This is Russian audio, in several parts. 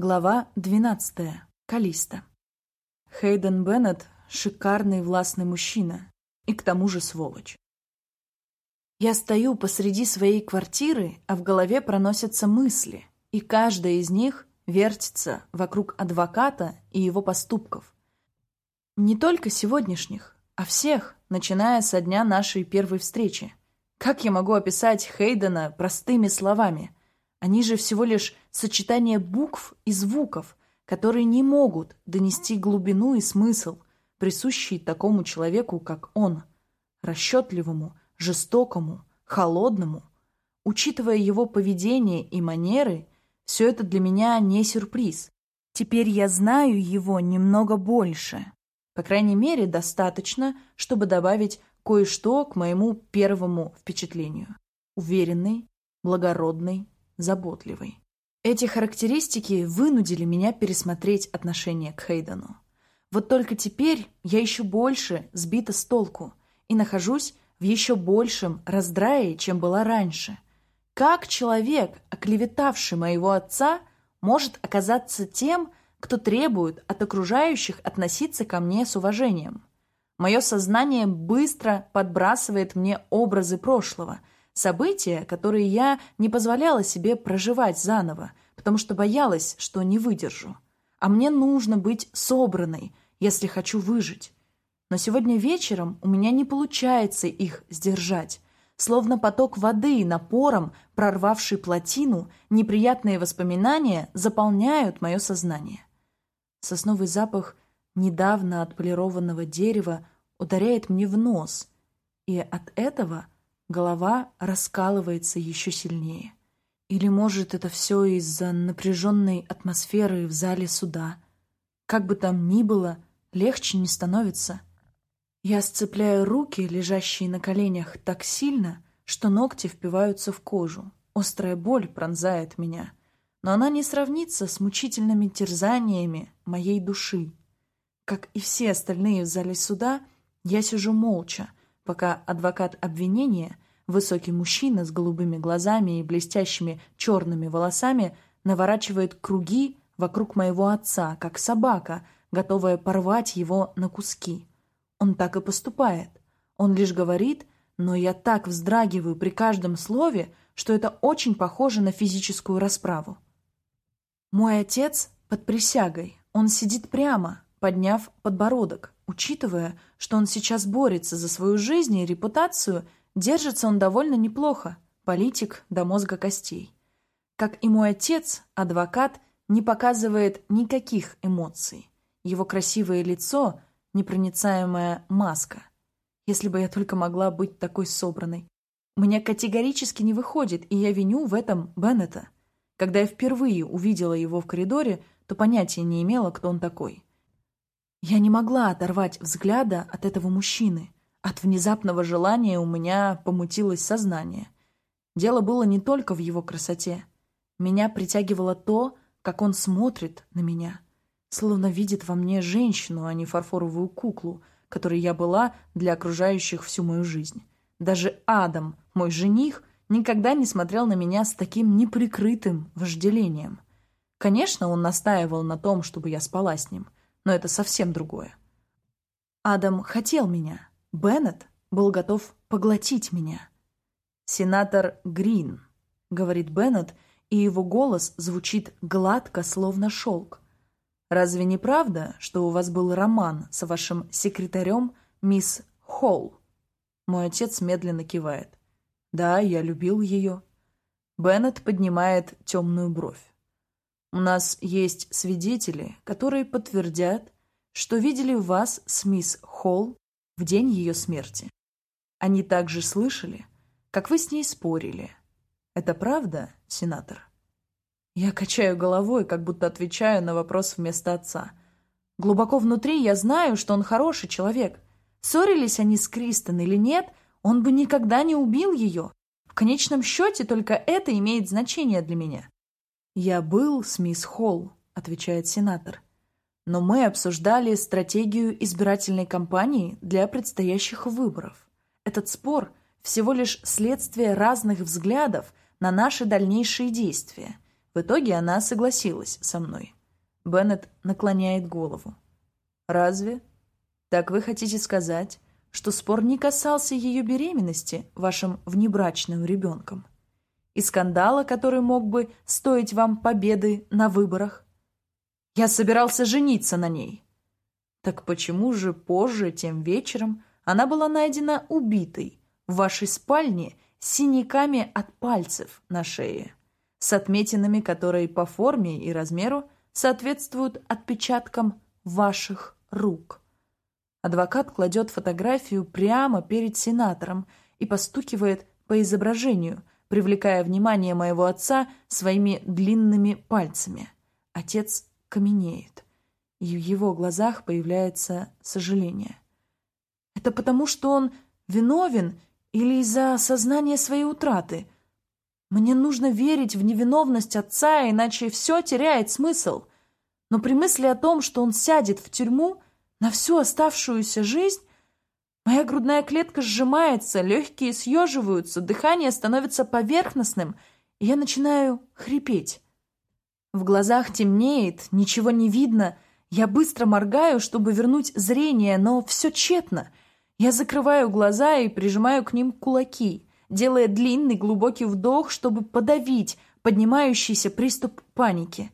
Глава 12. Калиста. Хейден Беннет — шикарный властный мужчина. И к тому же сволочь. Я стою посреди своей квартиры, а в голове проносятся мысли, и каждая из них вертится вокруг адвоката и его поступков. Не только сегодняшних, а всех, начиная со дня нашей первой встречи. Как я могу описать Хейдена простыми словами — они же всего лишь сочетание букв и звуков, которые не могут донести глубину и смысл, присущий такому человеку, как он, расчетливому, жестокому, холодному. Учитывая его поведение и манеры, все это для меня не сюрприз. Теперь я знаю его немного больше. По крайней мере, достаточно, чтобы добавить кое-что к моему первому впечатлению. Уверенный, благородный, заботливый. Эти характеристики вынудили меня пересмотреть отношение к Хейдену. Вот только теперь я еще больше сбита с толку и нахожусь в еще большем раздрае, чем была раньше. Как человек, оклеветавший моего отца, может оказаться тем, кто требует от окружающих относиться ко мне с уважением? Мое сознание быстро подбрасывает мне образы прошлого – События, которые я не позволяла себе проживать заново, потому что боялась, что не выдержу. А мне нужно быть собранной, если хочу выжить. Но сегодня вечером у меня не получается их сдержать. Словно поток воды напором, прорвавший плотину, неприятные воспоминания заполняют мое сознание. Сосновый запах недавно отполированного дерева ударяет мне в нос, и от этого – Голова раскалывается еще сильнее. Или, может, это все из-за напряженной атмосферы в зале суда. Как бы там ни было, легче не становится. Я сцепляю руки, лежащие на коленях, так сильно, что ногти впиваются в кожу. Острая боль пронзает меня. Но она не сравнится с мучительными терзаниями моей души. Как и все остальные в зале суда, я сижу молча, пока адвокат обвинения, высокий мужчина с голубыми глазами и блестящими черными волосами, наворачивает круги вокруг моего отца, как собака, готовая порвать его на куски. Он так и поступает. Он лишь говорит, но я так вздрагиваю при каждом слове, что это очень похоже на физическую расправу. Мой отец под присягой. Он сидит прямо, подняв подбородок. Учитывая, что он сейчас борется за свою жизнь и репутацию, держится он довольно неплохо, политик до мозга костей. Как и мой отец, адвокат не показывает никаких эмоций. Его красивое лицо — непроницаемая маска. Если бы я только могла быть такой собранной. У меня категорически не выходит, и я виню в этом Беннета. Когда я впервые увидела его в коридоре, то понятия не имела, кто он такой. Я не могла оторвать взгляда от этого мужчины. От внезапного желания у меня помутилось сознание. Дело было не только в его красоте. Меня притягивало то, как он смотрит на меня. Словно видит во мне женщину, а не фарфоровую куклу, которой я была для окружающих всю мою жизнь. Даже Адам, мой жених, никогда не смотрел на меня с таким неприкрытым вожделением. Конечно, он настаивал на том, чтобы я спала с ним — но это совсем другое. Адам хотел меня. Беннет был готов поглотить меня. «Сенатор Грин», — говорит Беннет, и его голос звучит гладко, словно шелк. «Разве не правда, что у вас был роман с вашим секретарем, мисс Холл?» Мой отец медленно кивает. «Да, я любил ее». Беннет поднимает темную бровь. У нас есть свидетели, которые подтвердят, что видели вас с мисс Холл в день ее смерти. Они также слышали, как вы с ней спорили. Это правда, сенатор? Я качаю головой, как будто отвечаю на вопрос вместо отца. Глубоко внутри я знаю, что он хороший человек. Ссорились они с Кристен или нет, он бы никогда не убил ее. В конечном счете только это имеет значение для меня. «Я был с мисс Холл», — отвечает сенатор. «Но мы обсуждали стратегию избирательной кампании для предстоящих выборов. Этот спор — всего лишь следствие разных взглядов на наши дальнейшие действия. В итоге она согласилась со мной. Беннет наклоняет голову. «Разве? Так вы хотите сказать, что спор не касался ее беременности вашим внебрачным ребенком? И скандала, который мог бы стоить вам победы на выборах? Я собирался жениться на ней». Так почему же позже, тем вечером, она была найдена убитой в вашей спальне с синяками от пальцев на шее, с отметинами, которые по форме и размеру соответствуют отпечаткам ваших рук? Адвокат кладет фотографию прямо перед сенатором и постукивает по изображению, привлекая внимание моего отца своими длинными пальцами. Отец каменеет и в его глазах появляется сожаление. Это потому, что он виновен или из-за осознания своей утраты? Мне нужно верить в невиновность отца, иначе все теряет смысл. Но при мысли о том, что он сядет в тюрьму на всю оставшуюся жизнь, моя грудная клетка сжимается, легкие съеживаются, дыхание становится поверхностным, и я начинаю хрипеть. В глазах темнеет, ничего не видно — я быстро моргаю, чтобы вернуть зрение, но все тщетно. Я закрываю глаза и прижимаю к ним кулаки, делая длинный глубокий вдох, чтобы подавить поднимающийся приступ паники.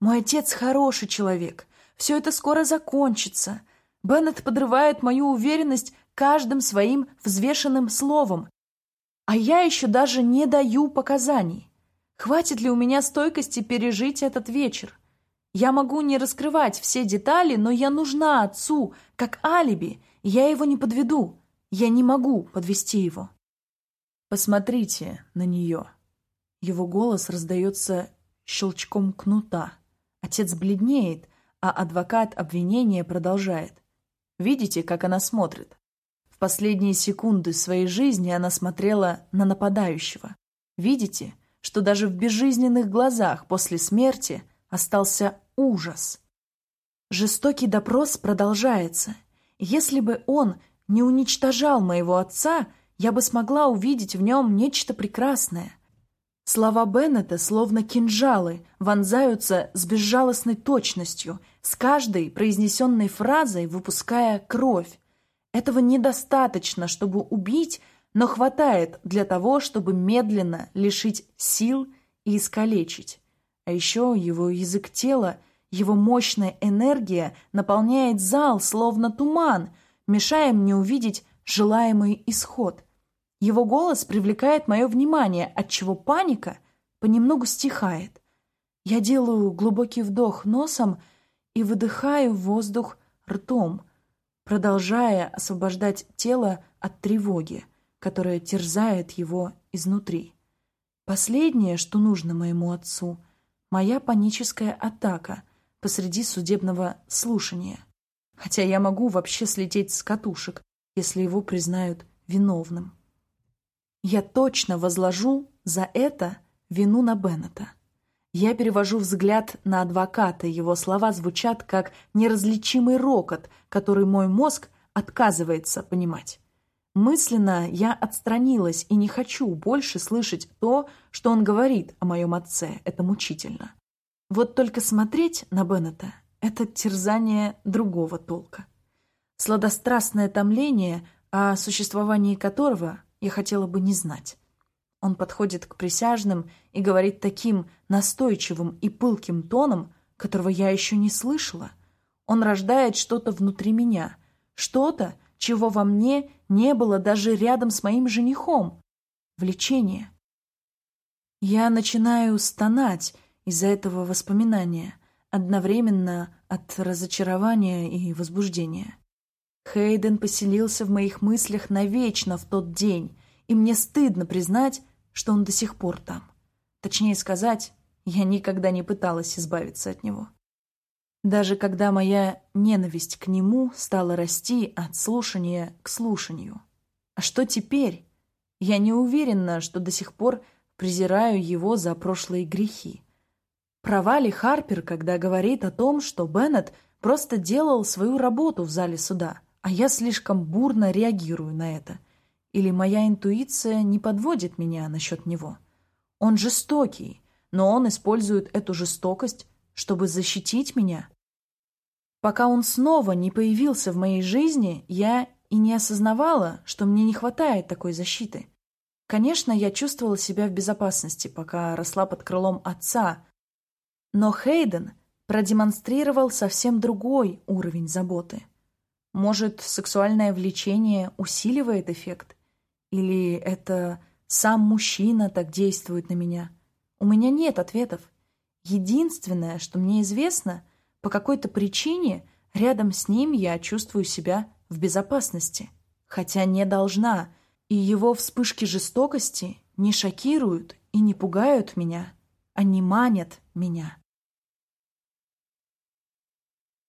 Мой отец хороший человек. Все это скоро закончится. Беннет подрывает мою уверенность каждым своим взвешенным словом. А я еще даже не даю показаний. Хватит ли у меня стойкости пережить этот вечер? Я могу не раскрывать все детали, но я нужна отцу, как алиби, я его не подведу. Я не могу подвести его. Посмотрите на нее. Его голос раздается щелчком кнута. Отец бледнеет, а адвокат обвинения продолжает. Видите, как она смотрит? Последние секунды своей жизни она смотрела на нападающего. Видите, что даже в безжизненных глазах после смерти – остался ужас. Жестокий допрос продолжается. Если бы он не уничтожал моего отца, я бы смогла увидеть в нем нечто прекрасное. Слова Беннета, словно кинжалы, вонзаются с безжалостной точностью, с каждой произнесенной фразой выпуская кровь. Этого недостаточно, чтобы убить, но хватает для того, чтобы медленно лишить сил и искалечить. А еще его язык тела, его мощная энергия наполняет зал, словно туман, мешая мне увидеть желаемый исход. Его голос привлекает мое внимание, отчего паника понемногу стихает. Я делаю глубокий вдох носом и выдыхаю воздух ртом, продолжая освобождать тело от тревоги, которая терзает его изнутри. Последнее, что нужно моему отцу — моя паническая атака посреди судебного слушания. Хотя я могу вообще слететь с катушек, если его признают виновным. Я точно возложу за это вину на Беннета. Я перевожу взгляд на адвоката, его слова звучат как неразличимый рокот, который мой мозг отказывается понимать. Мысленно я отстранилась и не хочу больше слышать то, что он говорит о моем отце. Это мучительно. Вот только смотреть на Беннета — это терзание другого толка. Сладострастное томление, о существовании которого я хотела бы не знать. Он подходит к присяжным и говорит таким настойчивым и пылким тоном, которого я еще не слышала. Он рождает что-то внутри меня, что-то, чего во мне не было даже рядом с моим женихом. Влечение. Я начинаю стонать из-за этого воспоминания, одновременно от разочарования и возбуждения. Хейден поселился в моих мыслях навечно в тот день, и мне стыдно признать, что он до сих пор там. Точнее сказать, я никогда не пыталась избавиться от него. Даже когда моя ненависть к нему стала расти от слушания к слушанию. А что теперь? Я не уверена, что до сих пор презираю его за прошлые грехи. Права ли Харпер, когда говорит о том, что Беннет просто делал свою работу в зале суда, а я слишком бурно реагирую на это? Или моя интуиция не подводит меня насчет него? Он жестокий, но он использует эту жестокость, чтобы защитить меня. Пока он снова не появился в моей жизни, я и не осознавала, что мне не хватает такой защиты. Конечно, я чувствовала себя в безопасности, пока росла под крылом отца, но Хейден продемонстрировал совсем другой уровень заботы. Может, сексуальное влечение усиливает эффект? Или это сам мужчина так действует на меня? У меня нет ответов. Единственное, что мне известно, по какой-то причине рядом с ним я чувствую себя в безопасности. Хотя не должна, и его вспышки жестокости не шокируют и не пугают меня, они манят меня.